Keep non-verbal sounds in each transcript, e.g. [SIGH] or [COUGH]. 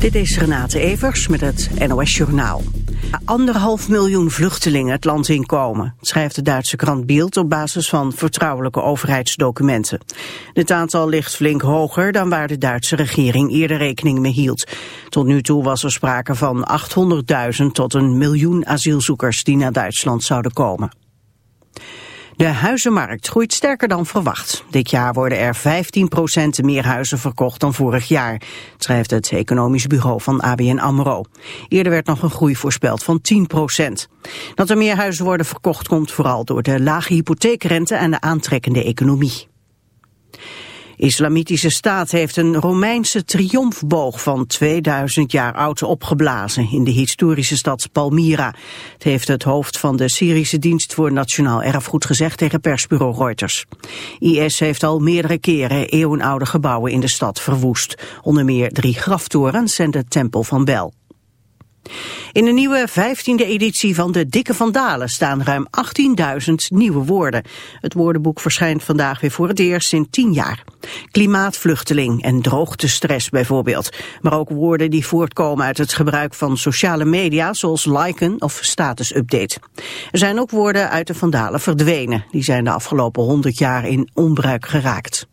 Dit is Renate Evers met het NOS Journaal. Anderhalf miljoen vluchtelingen het land inkomen, schrijft de Duitse krant Bild op basis van vertrouwelijke overheidsdocumenten. Dit aantal ligt flink hoger dan waar de Duitse regering eerder rekening mee hield. Tot nu toe was er sprake van 800.000 tot een miljoen asielzoekers die naar Duitsland zouden komen. De huizenmarkt groeit sterker dan verwacht. Dit jaar worden er 15% meer huizen verkocht dan vorig jaar, schrijft het economisch bureau van ABN AMRO. Eerder werd nog een groei voorspeld van 10%. Dat er meer huizen worden verkocht komt vooral door de lage hypotheekrente en de aantrekkende economie. Islamitische Staat heeft een Romeinse triomfboog van 2000 jaar oud opgeblazen in de historische stad Palmyra. Het heeft het hoofd van de Syrische dienst voor nationaal erfgoed gezegd tegen persbureau Reuters. IS heeft al meerdere keren eeuwenoude gebouwen in de stad verwoest. Onder meer drie graftorens en de tempel van Bel. In de nieuwe 15e editie van de Dikke Vandalen staan ruim 18.000 nieuwe woorden. Het woordenboek verschijnt vandaag weer voor het eerst in 10 jaar. Klimaatvluchteling en droogtestress bijvoorbeeld. Maar ook woorden die voortkomen uit het gebruik van sociale media zoals liken of statusupdate. Er zijn ook woorden uit de Vandalen verdwenen. Die zijn de afgelopen 100 jaar in onbruik geraakt.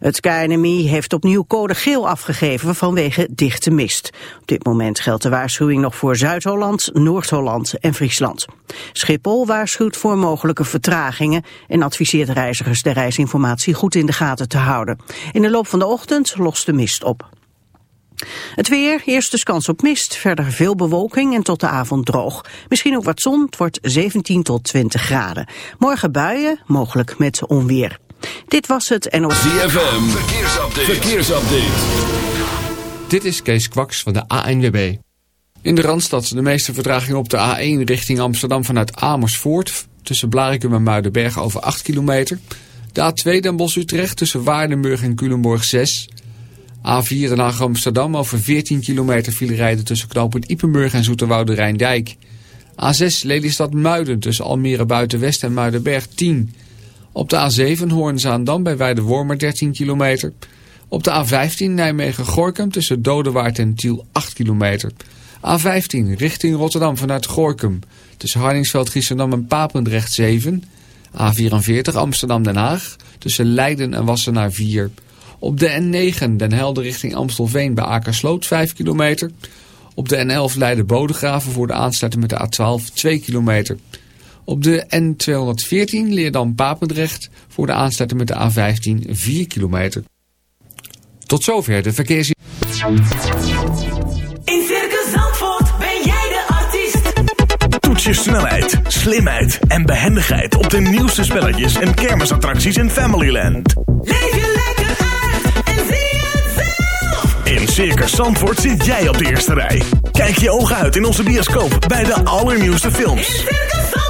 Het KNMI heeft opnieuw code geel afgegeven vanwege dichte mist. Op dit moment geldt de waarschuwing nog voor Zuid-Holland, Noord-Holland en Friesland. Schiphol waarschuwt voor mogelijke vertragingen en adviseert reizigers de reisinformatie goed in de gaten te houden. In de loop van de ochtend lost de mist op. Het weer, eerst dus kans op mist, verder veel bewolking en tot de avond droog. Misschien ook wat zon, het wordt 17 tot 20 graden. Morgen buien, mogelijk met onweer. Dit was het NOS. ZFM, verkeersupdate. verkeersupdate. Dit is Kees Kwaks van de ANWB. In de Randstad de meeste vertraging op de A1 richting Amsterdam vanuit Amersfoort. Tussen Blarikum en Muidenberg over 8 kilometer. De A2 Den Bosch-Utrecht tussen Waardenburg en Culemborg 6. A4 Den Haag Amsterdam over 14 kilometer file rijden tussen knooppunt Ipenburg en Zoeterwoude Rijndijk. A6 Lelystad Muiden tussen Almere Buitenwest en Muidenberg 10 op de A7 Hoorn-Zaandam bij Weidewormer 13 kilometer. Op de A15 Nijmegen-Gorkum tussen Dodewaard en Tiel 8 kilometer. A15 richting Rotterdam vanuit Gorkum. Tussen Hardingsveld-Giessendam en Papendrecht 7. A44 Amsterdam-Den Haag. Tussen Leiden en Wassenaar 4. Op de N9 Den Helder richting Amstelveen bij Akersloot 5 kilometer. Op de N11 Leiden-Bodegraven voor de aansluiting met de A12 2 kilometer. Op de N214 Leerdam-Papendrecht voor de aansluiting met de A15 4 kilometer. Tot zover de verkeers... In Circus Zandvoort ben jij de artiest. Toets je snelheid, slimheid en behendigheid op de nieuwste spelletjes en kermisattracties in Familyland. Leef je lekker uit en zie het zelf. In Circus Zandvoort zit jij op de eerste rij. Kijk je ogen uit in onze bioscoop bij de allernieuwste films. In Circus Zandvoort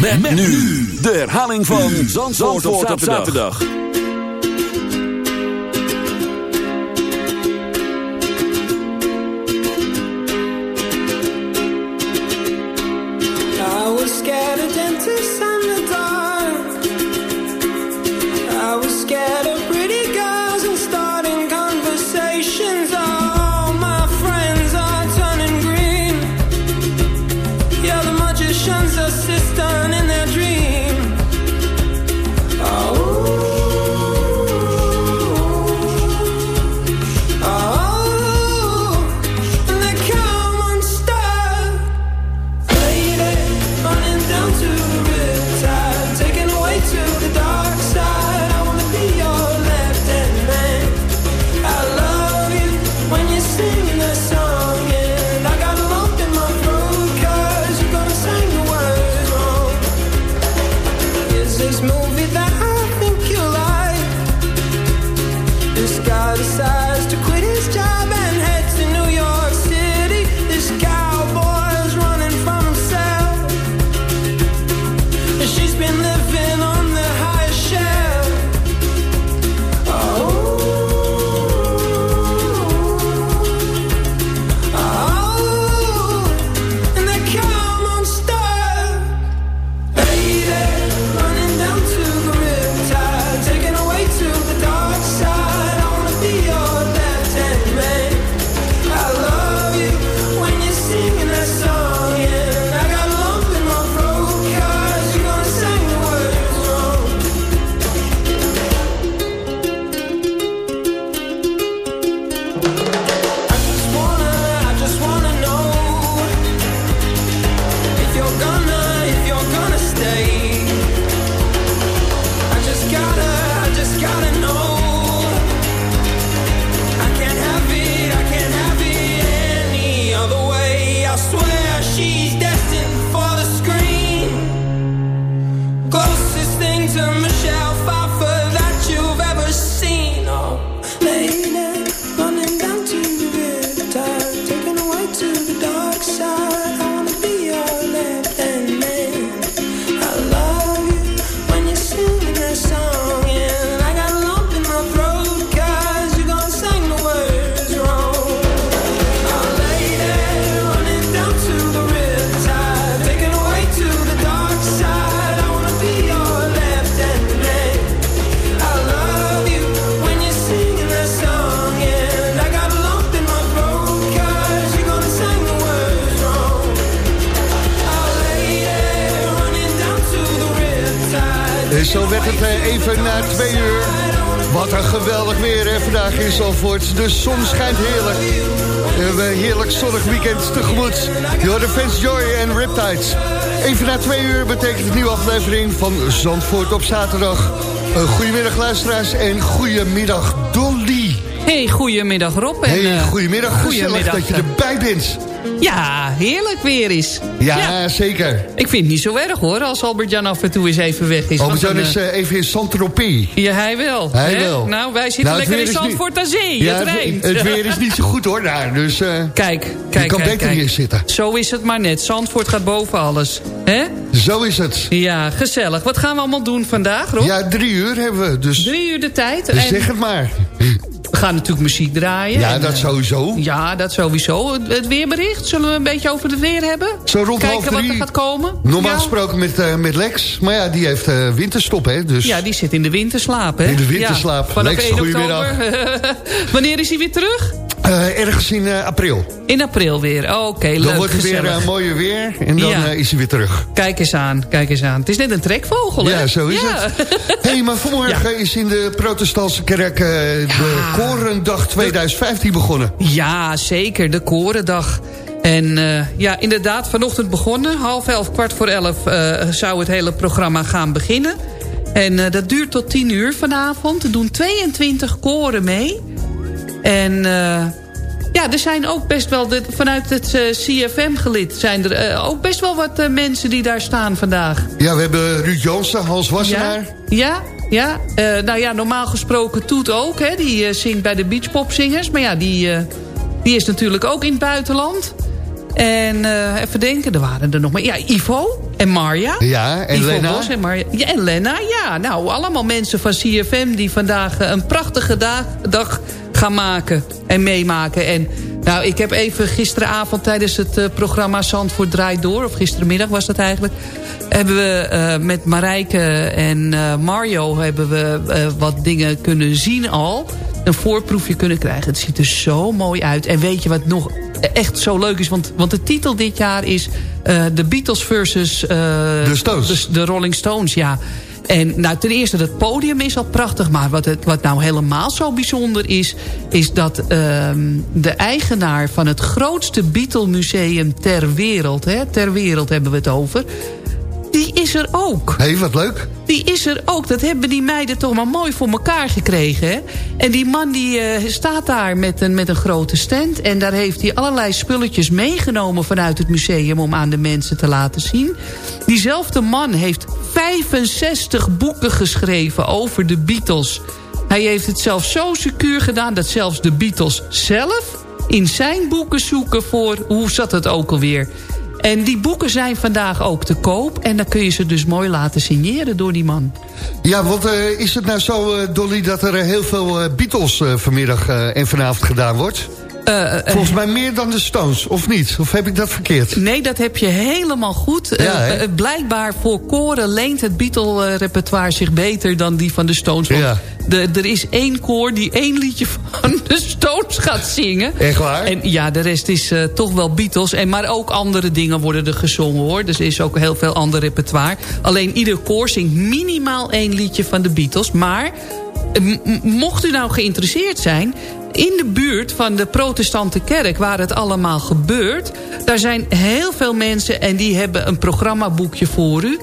Met, nu de herhaling van Zandvoort, op zaterdag. I Zandvoort op zaterdag. Een goedemiddag luisteraars en goedemiddag Dolly. Hey, goedemiddag Rob. En, Hey, eh, goedemiddag. Gezellig goedemiddag, dat je erbij bent. Ja, heerlijk weer is. Ja, zeker. Ik vind het niet zo erg hoor, als Albert-Jan af en toe eens even weg is. Albert-Jan is dan, eh, even in Saint-Tropez. eh, Ja, hij wel. Hij hè? wel. Nou, wij zitten Nou, lekker in Zandvoort aan zee. Ja, het weer is niet zo goed hoor daar. Dus eh, Kijk, kijk, je kan kijk, beter kijk. hier zitten. Zo is het maar net. Zandvoort gaat boven alles. hè? Zo is het. Ja, gezellig. Wat gaan we allemaal doen vandaag, Rob? Ja, drie uur hebben we. Dus Drie uur de tijd. dus En zeg het maar. We gaan natuurlijk muziek draaien. Ja, En, dat eh, sowieso. Ja, dat sowieso. Het- weerbericht, zullen we een beetje over het weer hebben? Zo rond Kijken wat er gaat komen. Normaal Ja. gesproken met, eh, met Lex. Maar ja, die heeft eh, winterstop, hè. Dus Ja, die zit in de winterslaap, hè? In de winterslaap. Ja, vanaf Lex, 1 goedemiddag. oktober. [LAUGHS] Wanneer is hij weer terug? Eh, ergens in eh, april. In april weer. Oké, leuk, Dan wordt het weer eh, mooier weer. En dan Ja. is hij weer terug. Kijk eens aan, kijk eens aan. Het is net een trekvogel, hè? Ja, zo is het. Hé, [LAUGHS] hey, maar vanmorgen is in de protestantse kerk de Korendag 2015 begonnen. Ja, zeker. De Korendag. En ja, inderdaad, vanochtend begonnen. Half elf, kwart voor elf zou het hele programma gaan beginnen. En dat duurt tot tien uur vanavond. Er doen 22 koren mee. En eh, ja, er zijn ook best wel... De, vanuit het eh, CFM-gelid zijn er eh, ook best wel wat mensen die daar staan vandaag. Ja, we hebben Ruud Jansen, Hans Wassenaar. Ja, ja. Nou ja, normaal gesproken Toet ook. Hè. Die zingt bij de Beachpopzingers. Maar ja, die, die is natuurlijk ook in het buitenland. En eh, even denken, er waren er nog maar... Ja, Ivo en Marja. Ja, en Ivo Lena. Bos en Marja. Ja, en Lena, ja. Nou, allemaal mensen van CFM die vandaag een prachtige dag, dag gaan maken en meemaken. En nou, ik heb even gisteravond tijdens het eh, programma Zandvoort Draait Door... of gistermiddag was dat eigenlijk... hebben we eh, met Marijke en eh, Mario hebben we wat dingen kunnen zien al. Een voorproefje kunnen krijgen. Het ziet er zo mooi uit. En weet je wat nog echt zo leuk is? Want, want de titel dit jaar is The Beatles versus... De Stones. De, de Rolling Stones, ja. En nou, ten eerste, dat podium is al prachtig. Maar wat, het, wat nou helemaal zo bijzonder is... is dat ehm, de eigenaar van het grootste Beatle museum ter wereld... Hè, ter wereld hebben we het over... die is er ook. Hé, wat leuk. Die is er ook. Dat hebben die meiden toch maar mooi voor elkaar gekregen. Hè? En die man die eh, staat daar met een, met een grote stand. En daar heeft hij allerlei spulletjes meegenomen vanuit het museum... om aan de mensen te laten zien. Diezelfde man heeft 65 boeken geschreven over de Beatles. Hij heeft het zelfs zo secuur gedaan... dat zelfs de Beatles zelf in zijn boeken zoeken voor... hoe zat het ook alweer... En die boeken zijn vandaag ook te koop. En dan kun je ze dus mooi laten signeren door die man. Ja, want eh, is het nou zo, eh, Dolly, dat er eh, heel veel Beatles vanmiddag en vanavond gedaan wordt? Eh, eh, Volgens mij meer dan de Stones, of niet? Of heb ik dat verkeerd? Nee, dat heb je helemaal goed. Eh, Ja, blijkbaar voor koren leent het Beatle-repertoire zich beter dan die van de Stones. Want Ja. de, er is één koor die één liedje van de Stones gaat zingen. Echt waar? En ja, de rest is toch wel Beatles. En, maar ook andere dingen worden er gezongen hoor. Dus er is ook heel veel ander repertoire. Alleen ieder koor zingt minimaal één liedje van de Beatles. Maar mocht u nou geïnteresseerd zijn... in de buurt van de protestante kerk waar het allemaal gebeurt... daar zijn heel veel mensen en die hebben een programmaboekje voor u...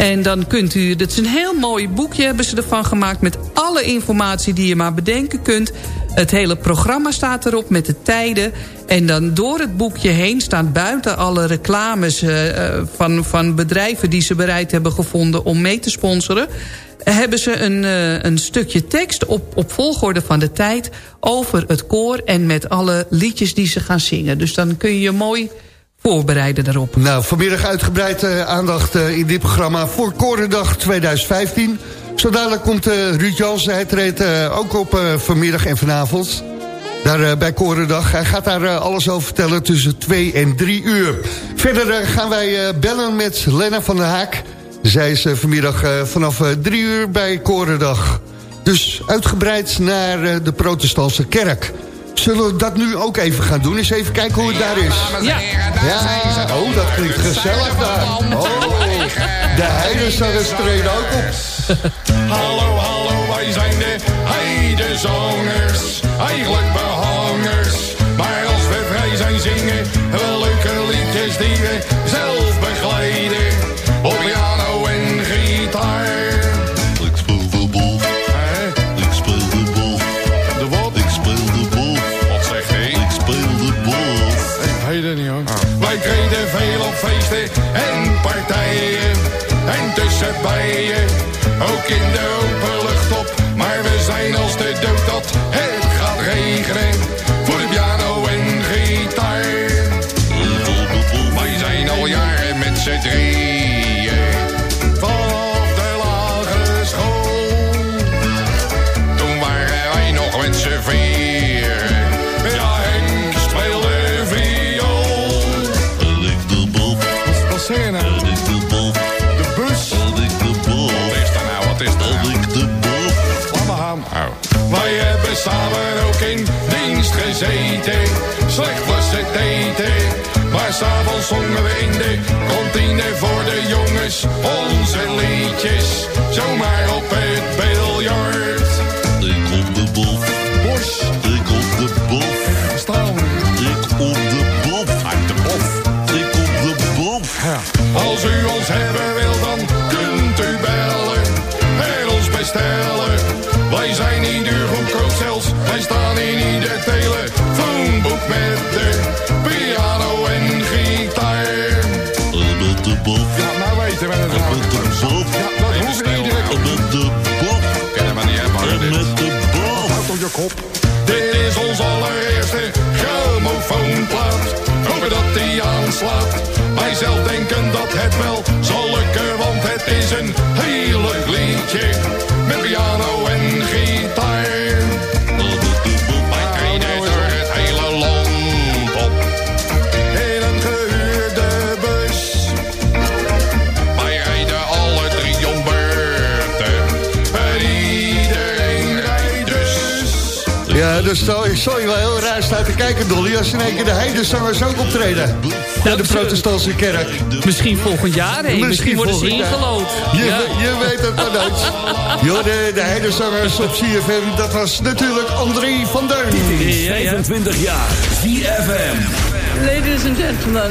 En dan kunt u, dat is een heel mooi boekje hebben ze ervan gemaakt... met alle informatie die je maar bedenken kunt. Het hele programma staat erop met de tijden. En dan door het boekje heen staan buiten alle reclames... eh, eh, van, van bedrijven die ze bereid hebben gevonden om mee te sponsoren... hebben ze een, eh, een stukje tekst op, op volgorde van de tijd... over het koor en met alle liedjes die ze gaan zingen. Dus dan kun je je mooi voorbereiden daarop. Nou, vanmiddag uitgebreid aandacht eh, in dit programma voor Korendag 2015. Zo dadelijk komt eh, Ruud Jansen, hij treedt ook op vanmiddag en vanavond. Daar bij Korendag. Hij gaat daar alles over vertellen tussen 2 en 3 uur. Verder gaan wij bellen met Lena van der Haak. Zij is eh, vanmiddag eh, vanaf 3 uur bij Korendag. Dus uitgebreid naar eh, de protestantse kerk. Zullen we dat nu ook even gaan doen? Eens even kijken hoe het daar is. Ja. Ja, oh, dat klinkt gezellig daar. Oh, de heidenzangers treden ook op. Hallo, hallo, wij zijn de heidezangers. Eigenlijk behangers. Tussen bijen, ook in de open Maar s'avonds zongen we in de kantine voor de jongens onze liedjes. Zomaar op het biljart. Met piano en gitaar. Wij treden door het hele land op. In een gehuurde bus. Wij rijden alle drie om beurten. En iedereen rijdt dus. Ja, dus zal, je wel heel raar staan te kijken, Dolly... als in één keer de heidenzangers ook optreden. Voor de protestantse kerk. Misschien volgend jaar, hè? Misschien, worden ze volgend jaar. ingelood. Je, Ja. je weet het maar nooit. [LAUGHS] Jo, de, de heidenzangers op CFM, dat was natuurlijk André van Duin. Ja. 25 jaar. ZFM. Ladies and gentlemen,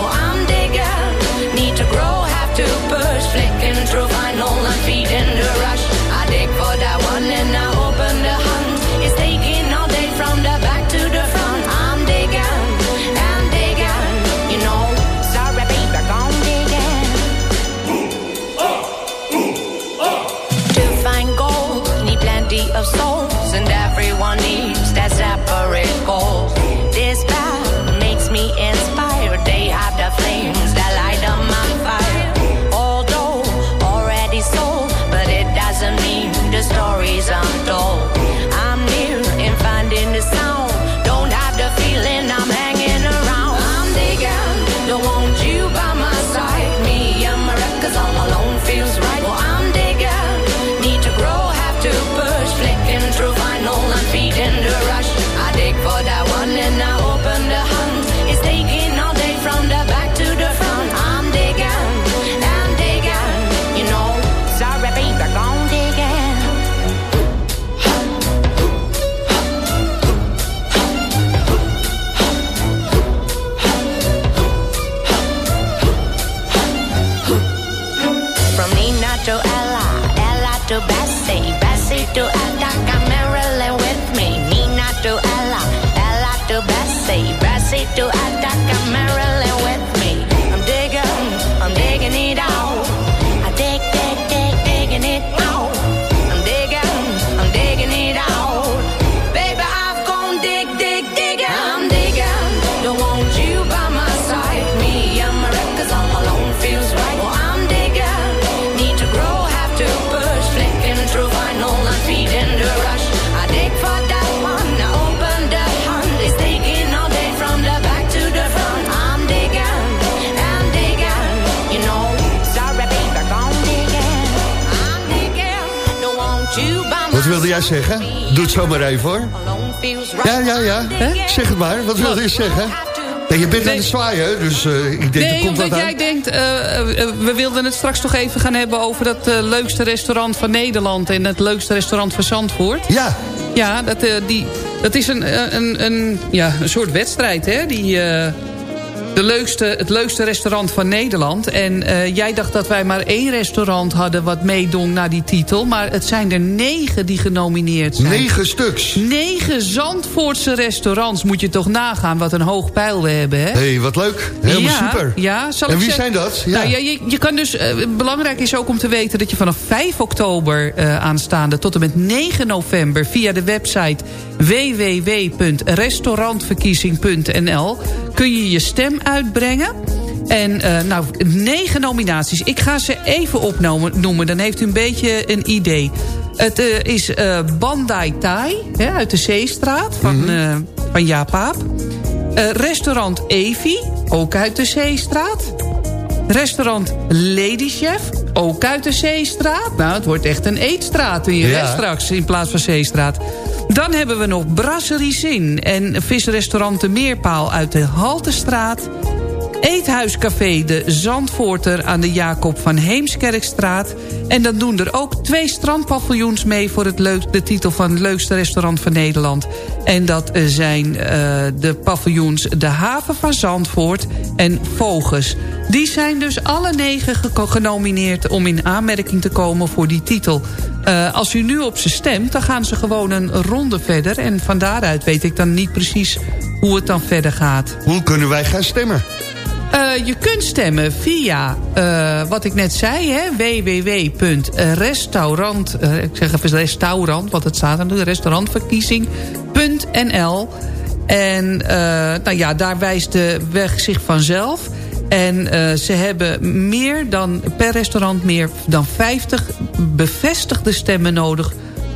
through final life. Zeggen? Doe het zomaar even hoor. Ja, ja, ja. Zeg het maar. Wat wilde je zeggen? Nee, je bent aan het zwaaien, dus eh, ik denk Nee, komt wat omdat aan. jij denkt... eh, eh, we wilden het straks toch even gaan hebben... over dat leukste restaurant van Nederland... en het leukste restaurant van Zandvoort. Ja. Ja, dat, die, dat is een, een, een, ja, een soort wedstrijd, hè? Die, de leukste, het leukste restaurant van Nederland. En eh, jij dacht dat wij maar één restaurant hadden... wat meedong naar die titel. Maar het zijn er negen die genomineerd zijn. Negen stuks. Negen Zandvoortse restaurants. Moet je toch nagaan wat een hoog pijl we hebben, hè? Hé, hey, wat leuk. Helemaal ja, super. Ja, zal en wie zeggen- zijn dat? Ja. Nou, ja, je, je kan dus, eh, belangrijk is ook om te weten dat je vanaf 5 oktober eh, aanstaande tot en met 9 november via de website www.restaurantverkiezing.nl kun je je stem uitbrengen. En eh, nou, negen nominaties. Ik ga ze even opnoemen, dan heeft u een beetje een idee. Het eh, is eh, Bandai Thai hè, uit de Zeestraat van, eh, van Jaap restaurant Evi, ook uit de Zeestraat. Restaurant Lady Chef, ook uit de Zeestraat. Nou, het wordt echt een eetstraat Ja. hè, straks in plaats van Zeestraat. Dan hebben we nog Brasserie Zin en visrestaurant De Meerpaal uit de Haltestraat. Eethuiscafé De Zandvoorter aan de Jacob van Heemskerkstraat. En dan doen er ook twee strandpaviljoens mee... voor het leuk, de titel van het leukste restaurant van Nederland. En dat eh, zijn uh, de paviljoens De Haven van Zandvoort en Voges. Die zijn dus alle negen genomineerd om in aanmerking te komen voor die titel. Uh, als u nu op ze stemt, dan gaan ze gewoon een ronde verder. En van daaruit weet ik dan niet precies hoe het dan verder gaat. Hoe kunnen wij gaan stemmen? Uh, je kunt stemmen via, uh, wat ik net zei, www.restaurant... Uh, ik zeg even restaurant, want het staat aan de restaurantverkiezing.nl. En nou ja, daar wijst de weg zich vanzelf... En ze hebben meer dan, per restaurant meer dan 50 bevestigde stemmen nodig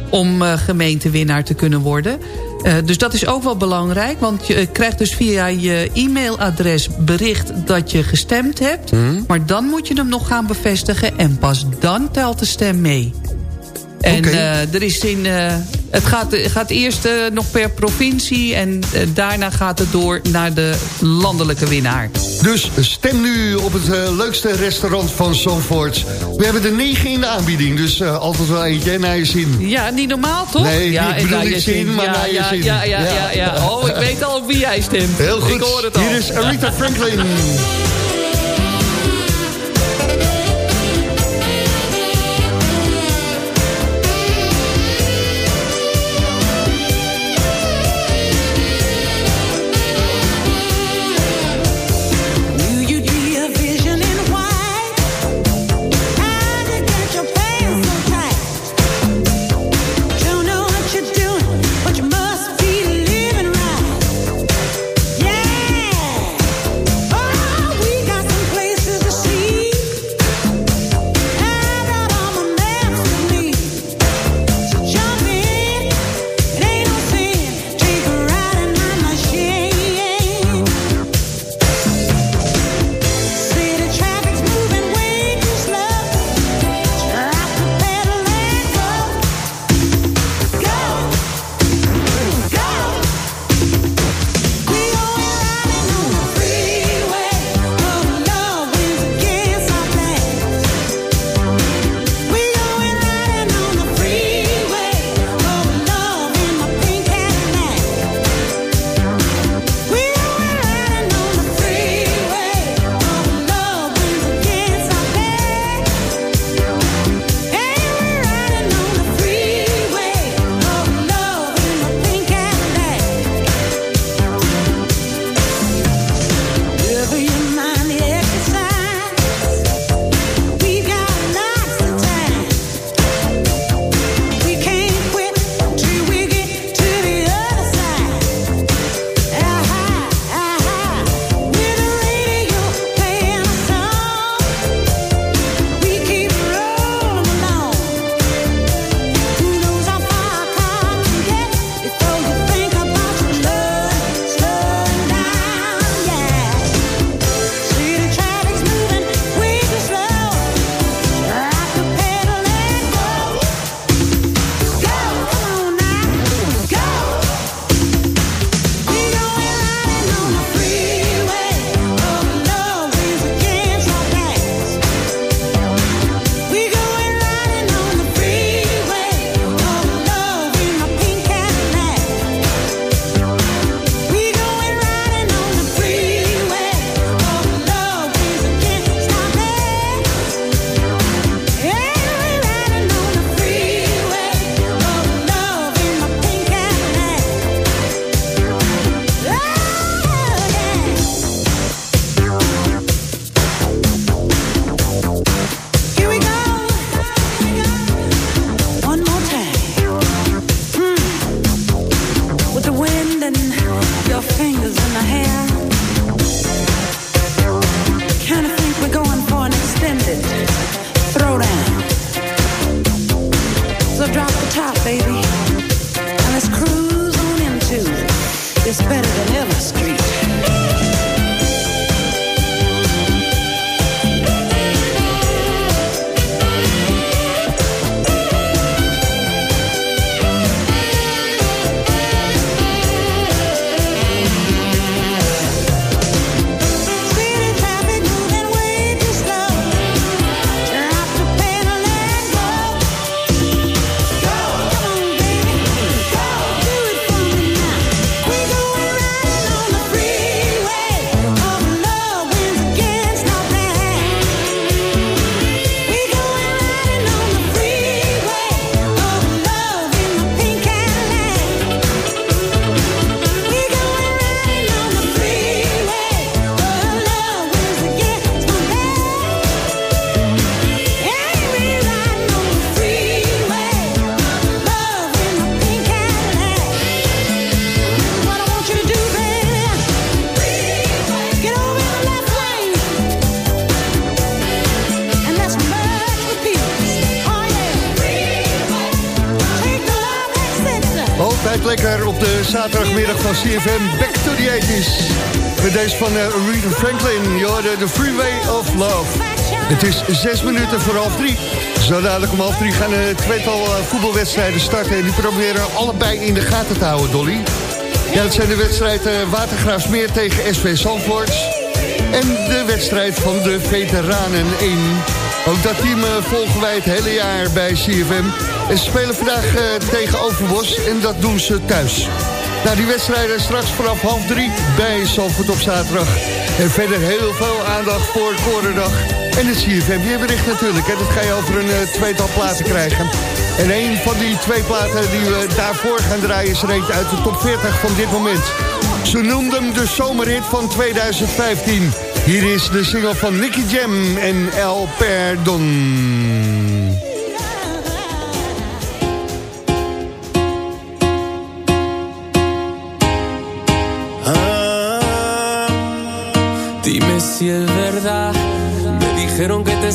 om gemeentewinnaar te kunnen worden. Uh, dus dat is ook wel belangrijk, want je krijgt dus via je e-mailadres bericht dat je gestemd hebt. Mm. Maar dan moet je hem nog gaan bevestigen en pas dan telt de stem mee. En okay. uh, er is in, uh, het gaat, gaat eerst uh, nog per provincie en daarna gaat het door naar de landelijke winnaar. Dus stem nu op het leukste restaurant van Zandvoort. We hebben er negen in de aanbieding, dus altijd wel eentje naar je zin. Ja, niet normaal toch? Nee, ja, ik bedoel niet zin, maar naar je zin. Ja, ja, ja, ja, Oh, ik weet al op wie jij stemt. Heel goed. Ik hoor het al. Hier is Aretha Franklin. CFM Back to the 80s. Met deze van uh, Aretha Franklin, je The Freeway of Love. Het is zes minuten voor half drie. Zo dadelijk om half drie gaan een tweetal uh, voetbalwedstrijden starten. En die proberen allebei in de gaten te houden, Dolly. Ja, dat zijn de wedstrijd uh, Watergraafsmeer tegen SV Zandvoort. En de wedstrijd van de Veteranen 1. Ook dat team volgen wij het hele jaar bij CFM. En ze spelen vandaag tegen Overbos en dat doen ze thuis. Nou, die wedstrijden straks vanaf half drie bij Zandvoort op zaterdag. En verder heel veel aandacht voor Korendag. En het CFM weerbericht natuurlijk. Hè. Dat ga je over een uh, tweetal platen krijgen. En een van die twee platen die we daarvoor gaan draaien... is er uit de top 40 van dit moment. Ze noemden hem de zomerhit van 2015. Hier is de single van Nicky Jam en El Perdon.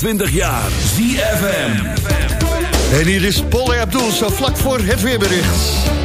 25 jaar ZFM. En hier is Paul Abdul, zo vlak voor het weerbericht.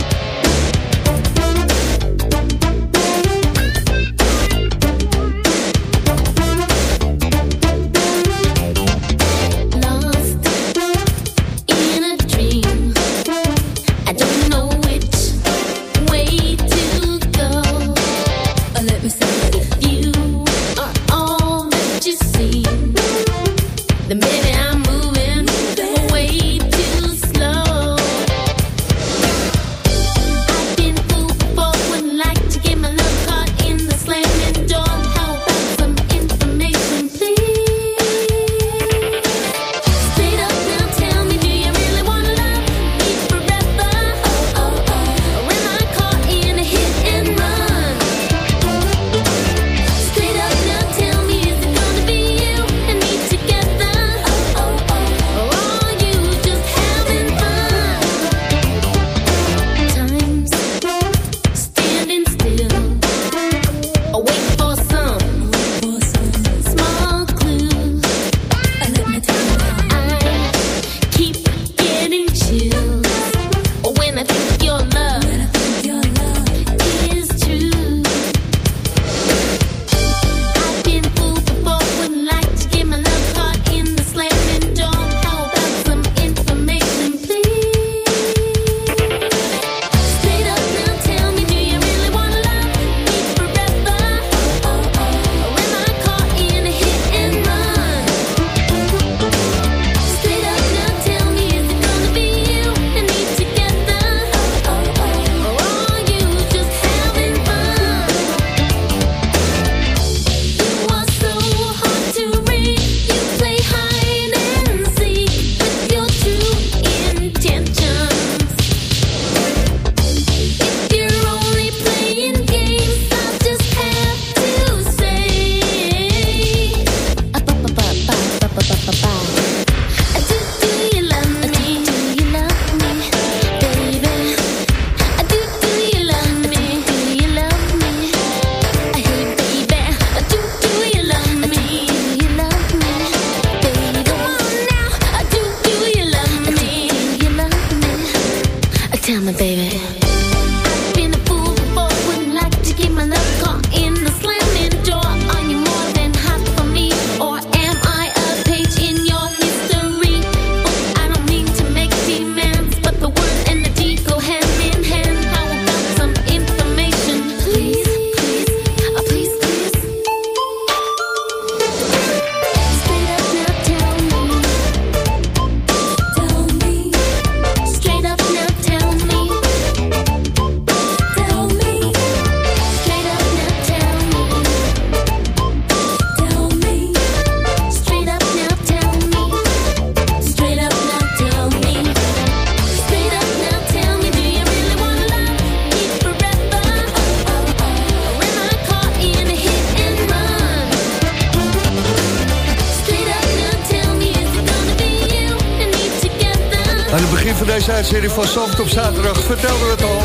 Op zaterdag vertelden we het al.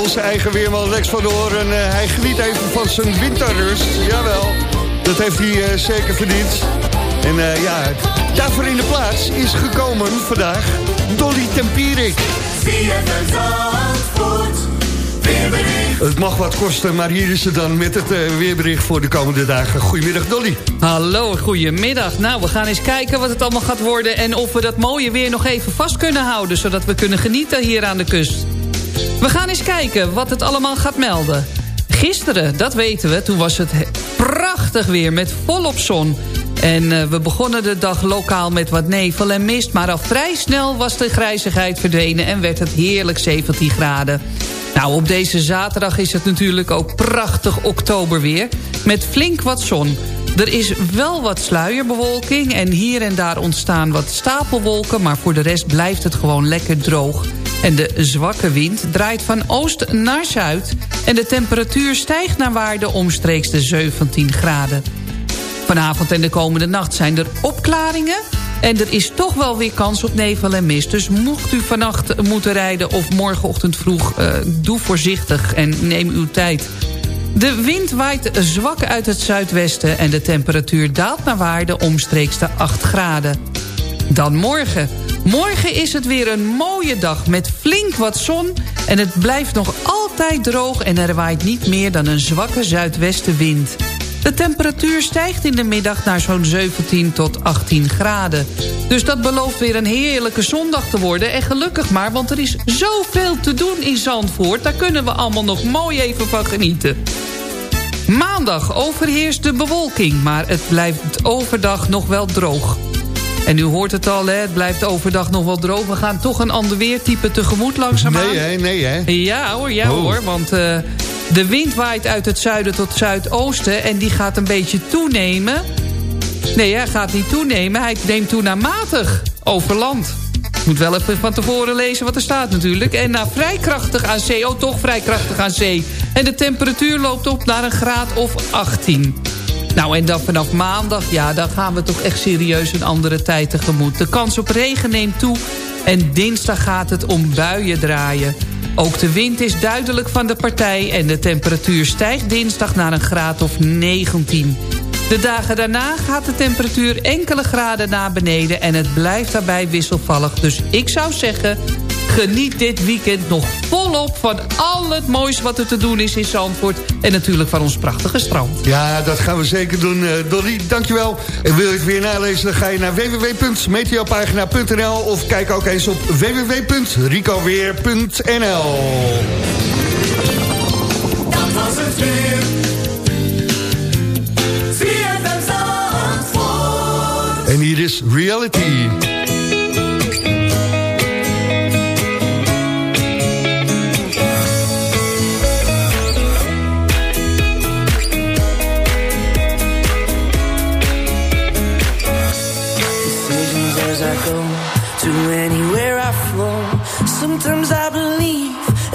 Onze eigen weerman Lex van der eh, hij geniet even van zijn winterrust. Jawel, dat heeft hij eh, zeker verdiend. En eh, ja, daarvoor in de plaats is gekomen vandaag Dolly Tempierik. Het mag wat kosten, maar hier is ze dan met het eh, weerbericht voor de komende dagen. Goedemiddag Dolly. Hallo, goedemiddag. Nou, we gaan eens kijken wat het allemaal gaat worden... en of we dat mooie weer nog even vast kunnen houden... zodat we kunnen genieten hier aan de kust. We gaan eens kijken wat het allemaal gaat melden. Gisteren, dat weten we, toen was het he- prachtig weer met volop zon. En eh, we begonnen de dag lokaal met wat nevel en mist... maar al vrij snel was de grijzigheid verdwenen... en werd het heerlijk 17 graden. Nou, op deze zaterdag is het natuurlijk ook prachtig oktoberweer... met flink wat zon. Er is wel wat sluierbewolking en hier en daar ontstaan wat stapelwolken... maar voor de rest blijft het gewoon lekker droog. En de zwakke wind draait van oost naar zuid... en de temperatuur stijgt naar waarde omstreeks de 17 graden. Vanavond en de komende nacht zijn er opklaringen... en er is toch wel weer kans op nevel en mist. Dus mocht u vannacht moeten rijden of morgenochtend vroeg... eh, doe voorzichtig en neem uw tijd. De wind waait zwak uit het zuidwesten... en de temperatuur daalt naar waarde omstreeks de 8 graden. Dan morgen. Morgen is het weer een mooie dag met flink wat zon... en het blijft nog altijd droog en er waait niet meer dan een zwakke zuidwestenwind. De temperatuur stijgt in de middag naar zo'n 17 tot 18 graden. Dus dat belooft weer een heerlijke zondag te worden. En gelukkig maar, want er is zoveel te doen in Zandvoort. Daar kunnen we allemaal nog mooi even van genieten. Maandag overheerst de bewolking, maar het blijft overdag nog wel droog. En u hoort het al, hè, het blijft overdag nog wel droog. We gaan toch een ander weertype tegemoet langzaamaan. Nee hè, nee hè. Ja hoor, ja Oh. hoor, want eh, de wind waait uit het zuiden tot zuidoosten... en die gaat een beetje toenemen. Nee, hij gaat niet toenemen, hij neemt toe naar matig over land. Moet wel even van tevoren lezen wat er staat natuurlijk. En naar vrij krachtig aan zee, oh toch vrij krachtig aan zee. En de temperatuur loopt op naar een graad of 18. Nou, en dan vanaf maandag, ja, dan gaan we toch echt serieus een andere tijd tegemoet. De kans op regen neemt toe en dinsdag gaat het om buien draaien. Ook de wind is duidelijk van de partij en de temperatuur stijgt dinsdag naar een graad of 19. De dagen daarna gaat de temperatuur enkele graden naar beneden... en het blijft daarbij wisselvallig. Dus ik zou zeggen, geniet dit weekend nog volop... van al het moois wat er te doen is in Zandvoort... en natuurlijk van ons prachtige strand. Ja, dat gaan we zeker doen, eh, Dolly. Dankjewel. En wil je het weer nalezen, dan ga je naar www.meteopagina.nl... of kijk ook eens op www.ricoweer.nl. Dat was het weer. En hier is Reality.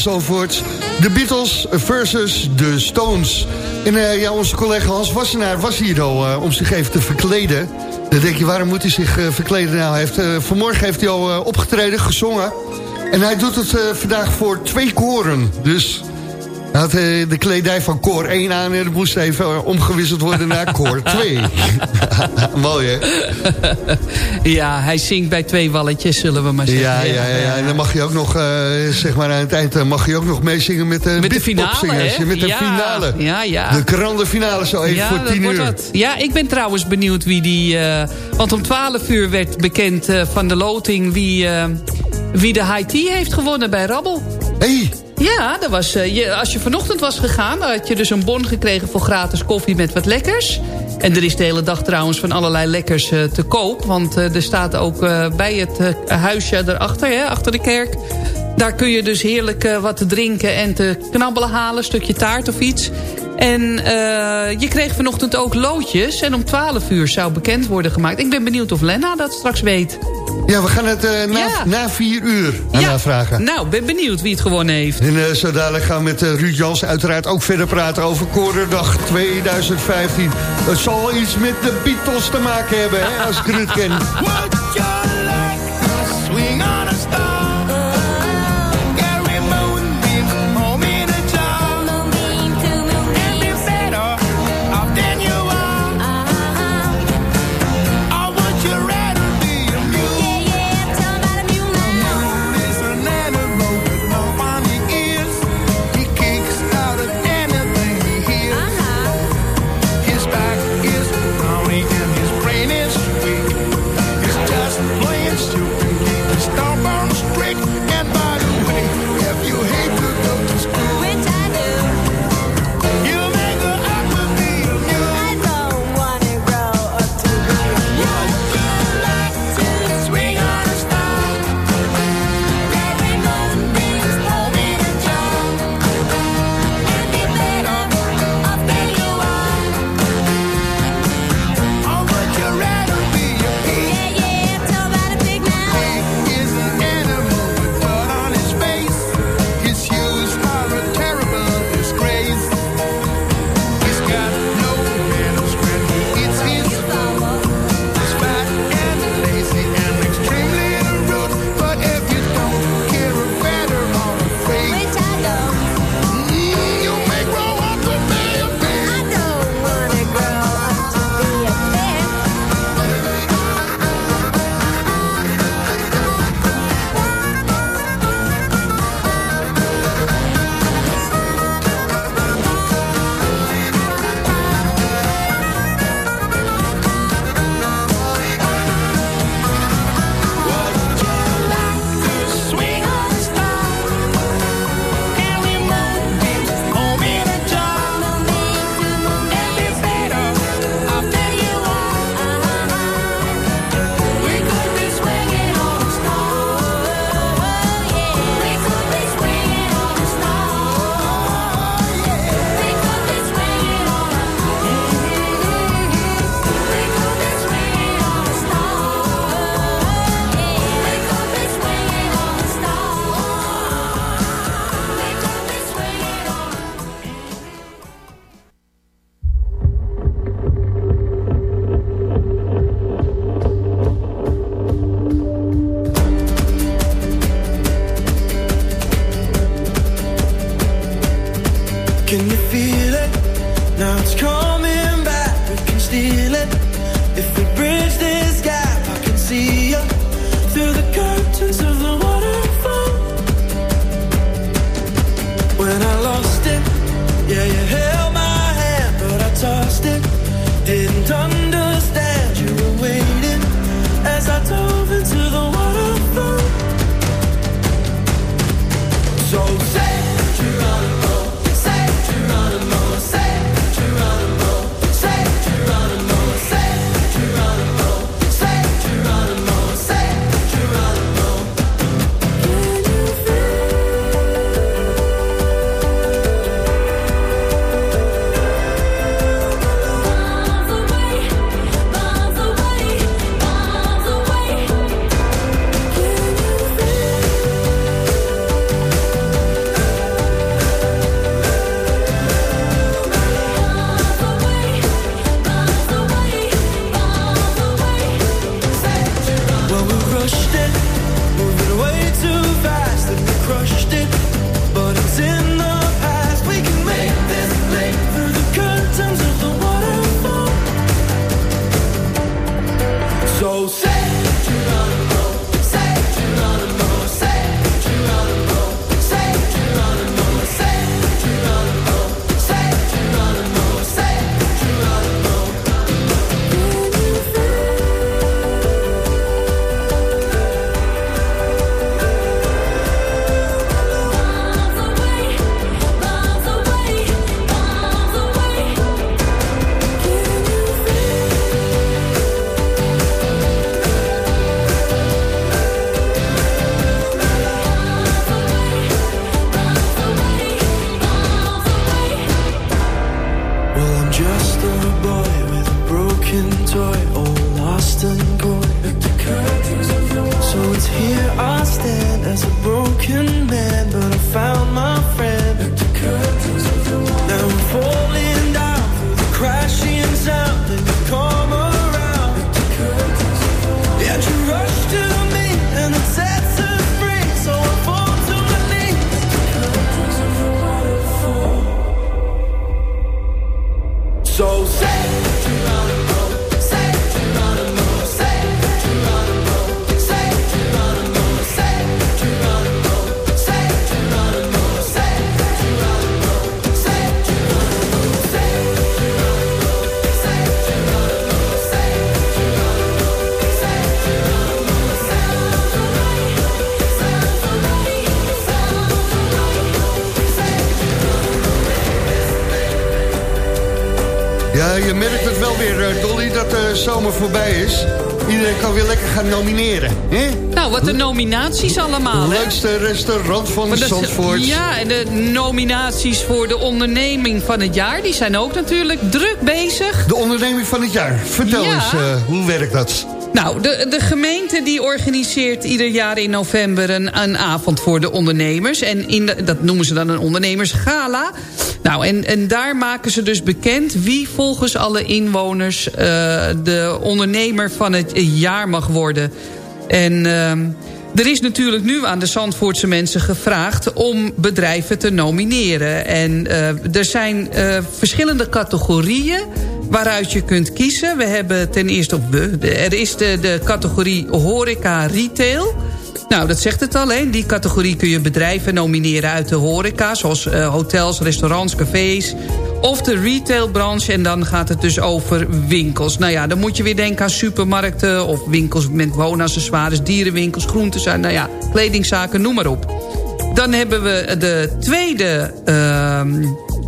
Zandvoort. De Beatles versus de Stones. En eh, ja, onze collega Hans Wassenaar was hier al eh, om zich even te verkleden. Dan denk je, waarom moet hij zich eh, verkleden? Nou, heeft, vanmorgen heeft hij al opgetreden, gezongen. En hij doet het vandaag voor twee koren. Dus hij had eh, de kledij van koor 1 aan... en dat moest even eh, omgewisseld worden naar [LAUGHS] koor 2. [LAUGHS] Mooi, hè? [LAUGHS] Ja, hij zingt bij twee walletjes, zullen we maar zeggen. Ja, ja, ja, ja. En dan mag je ook nog, eh, zeg maar aan het eind, mag je ook nog meezingen met de Met de finale, hè? Met de Ja, finale. ja, ja. De grande finale zo even ja, voor dat tien wordt uur. wat. Ja, ik ben trouwens benieuwd wie die... want om 12 uur werd bekend van de loting wie, wie de high tea heeft gewonnen bij Rabbel. Hey. Ja, dat was, eh, je, als je vanochtend was gegaan... dan had je dus een bon gekregen voor gratis koffie met wat lekkers. En er is de hele dag trouwens van allerlei lekkers eh, te koop. Want eh, er staat ook bij het huisje erachter, hè, achter de kerk... Daar kun je dus heerlijk wat te drinken en te knabbelen halen. Een stukje taart of iets. En je kreeg vanochtend ook loodjes. En om 12 uur zou bekend worden gemaakt. Ik ben benieuwd of Lena dat straks weet. Ja, we gaan het eh, na, Ja. na vier uur aan Ja. vragen. Nou, ben benieuwd wie het gewonnen heeft. En eh, zo dadelijk gaan we met eh, Ruud Jans uiteraard ook verder praten over Korendag 2015. Het zal iets met de Beatles te maken hebben, hè, als ik Ruud ken. Can you feel it? Now it's coming back, we can steal it zomer voorbij is. Iedereen kan weer lekker gaan nomineren. Hè? Nou, wat de nominaties allemaal, hè? Leukste restaurant van dat- Zandvoort. Ja, en de nominaties voor de onderneming van het jaar... die zijn ook natuurlijk druk bezig. De onderneming van het jaar. Vertel Ja. eens, eh, hoe werkt dat? Nou, de, de gemeente die organiseert ieder jaar in november een, een avond voor de ondernemers. En in de- dat noemen ze dan een ondernemersgala. Nou, en, en daar maken ze dus bekend wie volgens alle inwoners... eh, de ondernemer van het jaar mag worden. En... ehm, er is natuurlijk nu aan de Zandvoortse mensen gevraagd om bedrijven te nomineren. En eh, er zijn eh, verschillende categorieën waaruit je kunt kiezen. We hebben ten eerste, we, er is de, de categorie horeca retail. Nou, dat zegt het al. Hè. Die categorie kun je bedrijven nomineren uit de horeca... zoals eh, hotels, restaurants, cafés... of de retailbranche. En dan gaat het dus over winkels. Nou ja, dan moet je weer denken aan supermarkten... of winkels met woonaccessoires, dierenwinkels, groenten... nou ja, kledingzaken, noem maar op. Dan hebben we de tweede ehm,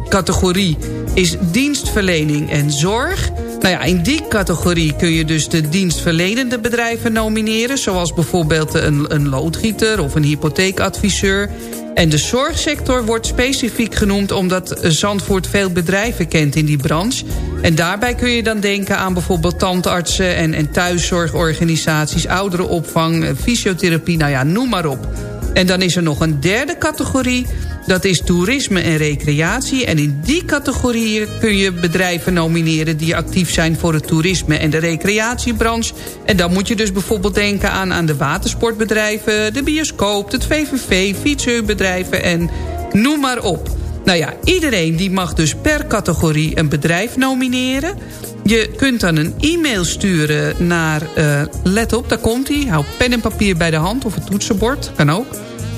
categorie is dienstverlening en zorg. Nou ja, in die categorie kun je dus de dienstverlenende bedrijven nomineren... zoals bijvoorbeeld een, een loodgieter of een hypotheekadviseur. En de zorgsector wordt specifiek genoemd... omdat Zandvoort veel bedrijven kent in die branche. En daarbij kun je dan denken aan bijvoorbeeld tandartsen... en, en thuiszorgorganisaties, ouderenopvang, fysiotherapie, nou ja, noem maar op. En dan is er nog een derde categorie. Dat is toerisme en recreatie. En in die categorieën kun je bedrijven nomineren... die actief zijn voor het toerisme en de recreatiebranche. En dan moet je dus bijvoorbeeld denken aan, aan de watersportbedrijven... de bioscoop, het VVV, fietsenbedrijven en noem maar op. Nou ja, iedereen die mag dus per categorie een bedrijf nomineren... Je kunt dan een e-mail sturen naar, eh, let op, daar komt hij. Hou pen en papier bij de hand of het toetsenbord, kan ook.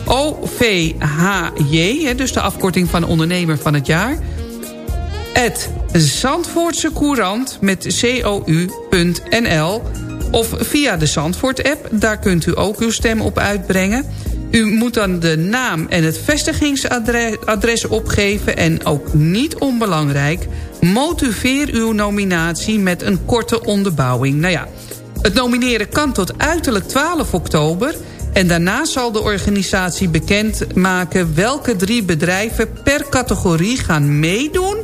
OVHJ, dus de afkorting van ondernemer van het jaar. Het Zandvoortse Courant met cu.nl. Of via de Zandvoort-app, daar kunt u ook uw stem op uitbrengen. U moet dan de naam en het vestigingsadres opgeven... en ook niet onbelangrijk, motiveer uw nominatie met een korte onderbouwing. Nou ja, het nomineren kan tot uiterlijk 12 oktober... en daarna zal de organisatie bekendmaken... welke drie bedrijven per categorie gaan meedoen...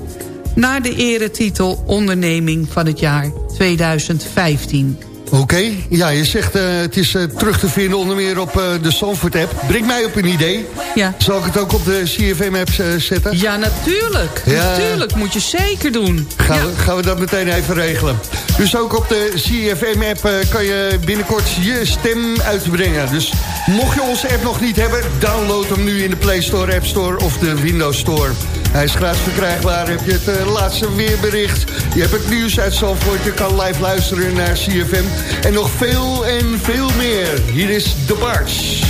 naar de eretitel Onderneming van het jaar 2015. Oké, ja, je zegt eh, het is eh, terug te vinden onder meer op eh, de Sanford-app. Breng mij op een idee. Ja. Zal ik het ook op de CFM-app zetten? Ja, natuurlijk. Ja. Natuurlijk, moet je zeker doen. Gaan, Ja. we, gaan we dat meteen even regelen. Dus ook op de CFM-app eh, kan je binnenkort je stem uitbrengen. Dus mocht je onze app nog niet hebben... download hem nu in de Play Store, App Store of de Windows Store. Hij is gratis verkrijgbaar. Heb je het eh, laatste weerbericht. Je hebt het nieuws uit Zandvoort. Je kan live luisteren naar CFM. En nog veel en veel meer. Hier is de Barts.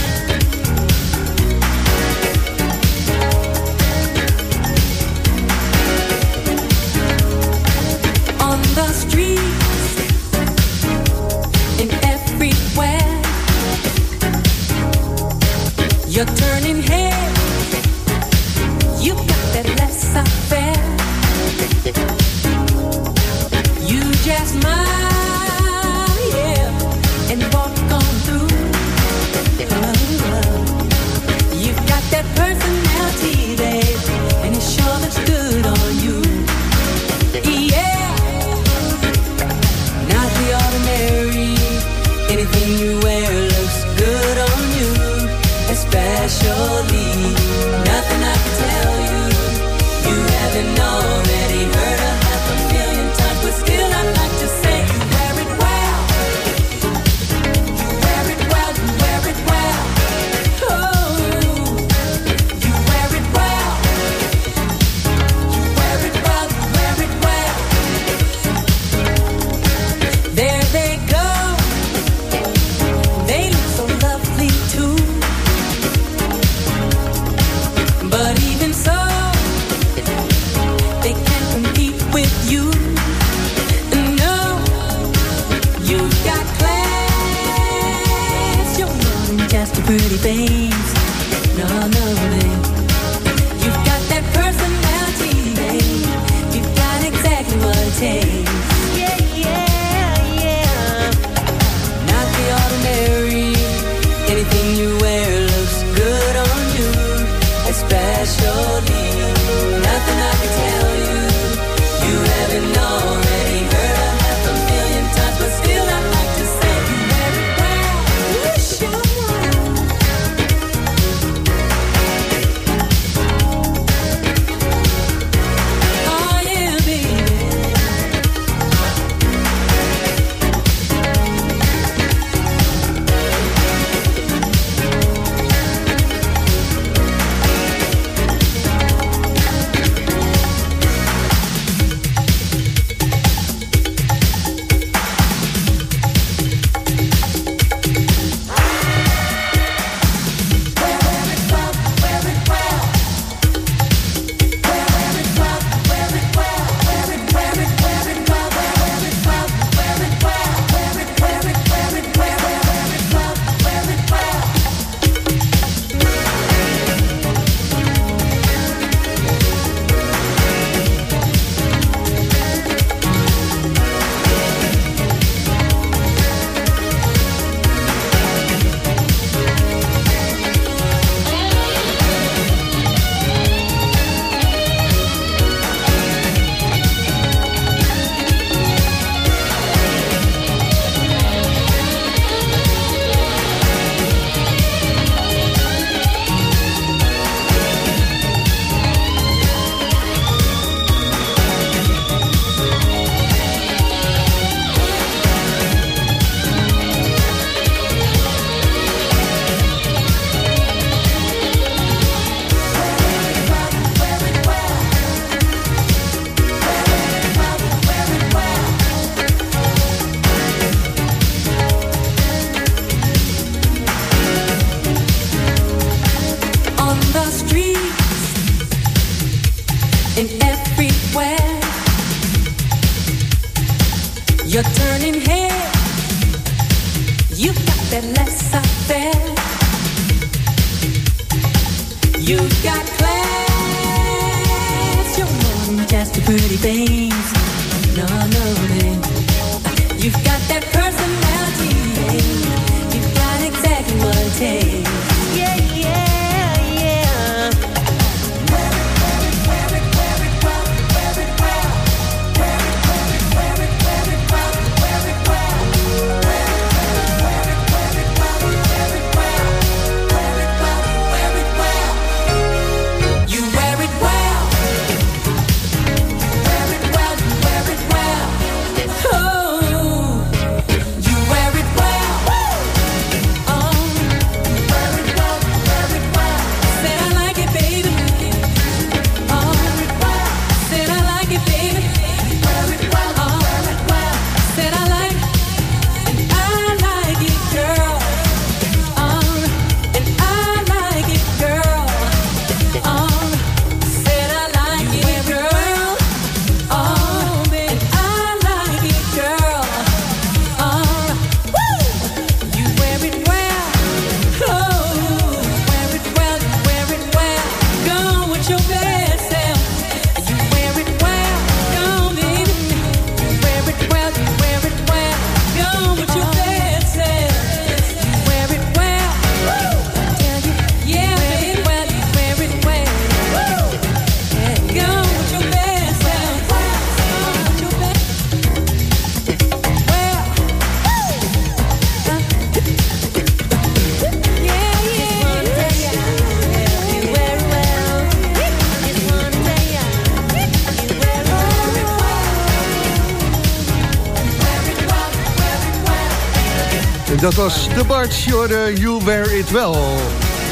Dat was de Barts, Jorde, You Wear It Well.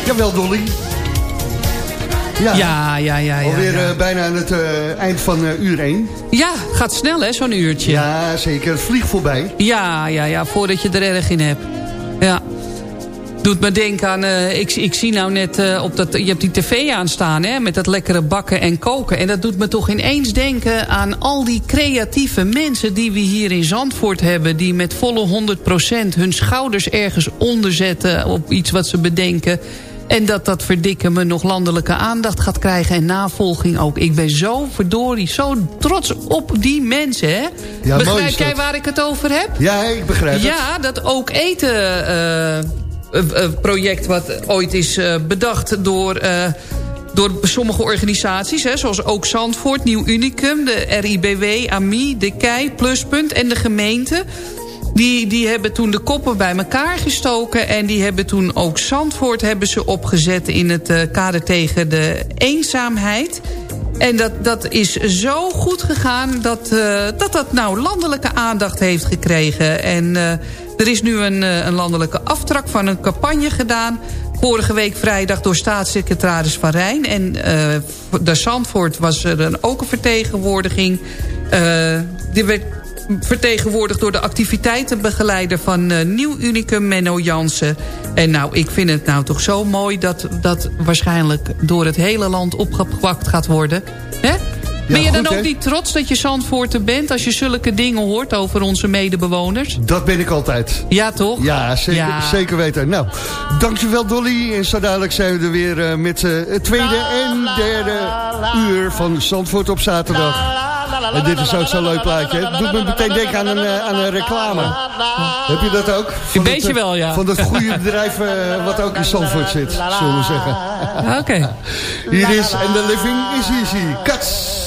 Jawel, Dolly. Ja, ja, ja. ja, ja Alweer eh, bijna aan het eh, eind van eh, uur 1. Ja, gaat snel hè, zo'n uurtje. Ja, zeker. Vlieg voorbij. Ja, ja, ja, voordat je er erg in hebt. Ja. Doet me denken aan, eh, ik, ik zie nou net eh, op dat, je hebt die tv aanstaan hè, met dat lekkere bakken en koken. En dat doet me toch ineens denken aan al die creatieve mensen die we hier in Zandvoort hebben. Die met volle 100% hun schouders ergens onderzetten op iets wat ze bedenken. En dat dat verdikken me nog landelijke aandacht gaat krijgen en navolging ook. Ik ben zo verdorie, zo trots op die mensen. Hè? Ja, Begrijp jij waar ik het over heb? Ja, ik begrijp het. Ja, dat ook eten eh, project wat ooit is eh, bedacht door... eh, door sommige organisaties, hè, zoals ook Zandvoort, Nieuw Unicum... de RIBW, AMI, de KEI, Pluspunt en de gemeente... Die, die hebben toen de koppen bij elkaar gestoken... en die hebben toen ook Zandvoort hebben ze opgezet... in het eh, kader tegen de eenzaamheid... En dat, dat is zo goed gegaan dat, eh, dat dat nou landelijke aandacht heeft gekregen. En eh, er is nu een, eh, een landelijke aftrek van een campagne gedaan. Vorige week vrijdag door staatssecretaris Van Rijn. En eh, de Zandvoort was er een, ook een vertegenwoordiging. Eh, die werd vertegenwoordigd door de activiteitenbegeleider van Nieuw Unicum, Menno Jansen. En nou, ik vind het nou toch zo mooi dat dat waarschijnlijk door het hele land opgepakt gaat worden. Hè? Ben je dan goed, ook niet trots dat je Zandvoorter bent als je zulke dingen hoort over onze medebewoners? Dat ben ik altijd. Ja, toch? Ja, zeker, Ja. zeker weten. Nou, dankjewel Dolly. En zo dadelijk zijn we er weer eh, met eh, het tweede en derde uur van Zandvoort op zaterdag. En dit is ook zo'n leuk plaatje. Het doet me meteen denken aan een, eh, aan een reclame. Heb je dat ook? Van beetje dat, eh, wel, ja. Van dat goede bedrijf eh, wat ook in Zandvoort zit, zullen we zeggen. Oké. Hier is And the Living is Easy. Cuts!